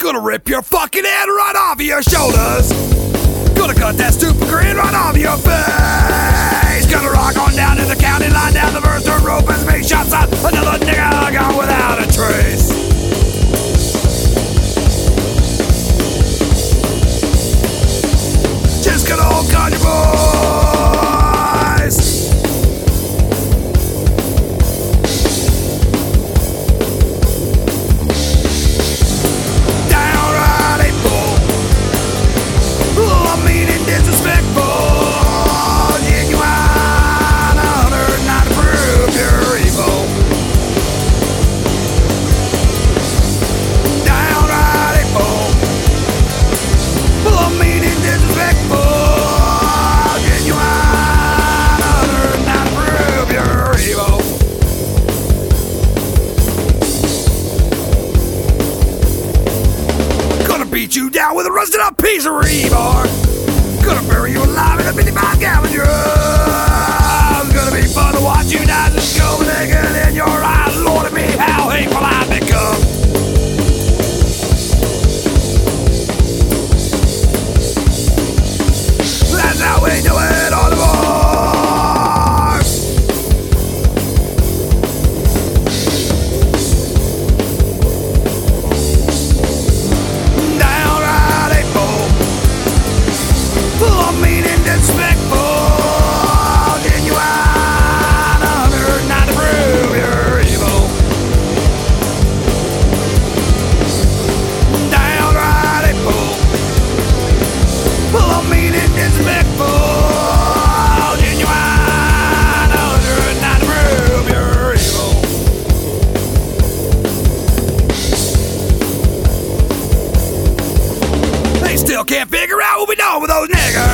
Gonna rip your fucking head right off of your shoulders. Gonna cut that stupid grin right off your face. Gonna rock on down to the county line, down the verse, turn rope as me shots out. Another nigga gone without a trace. Just gonna hold on your boys. Beat you down with a rusted up piece of rebar. Still can't figure out what we know with those niggers.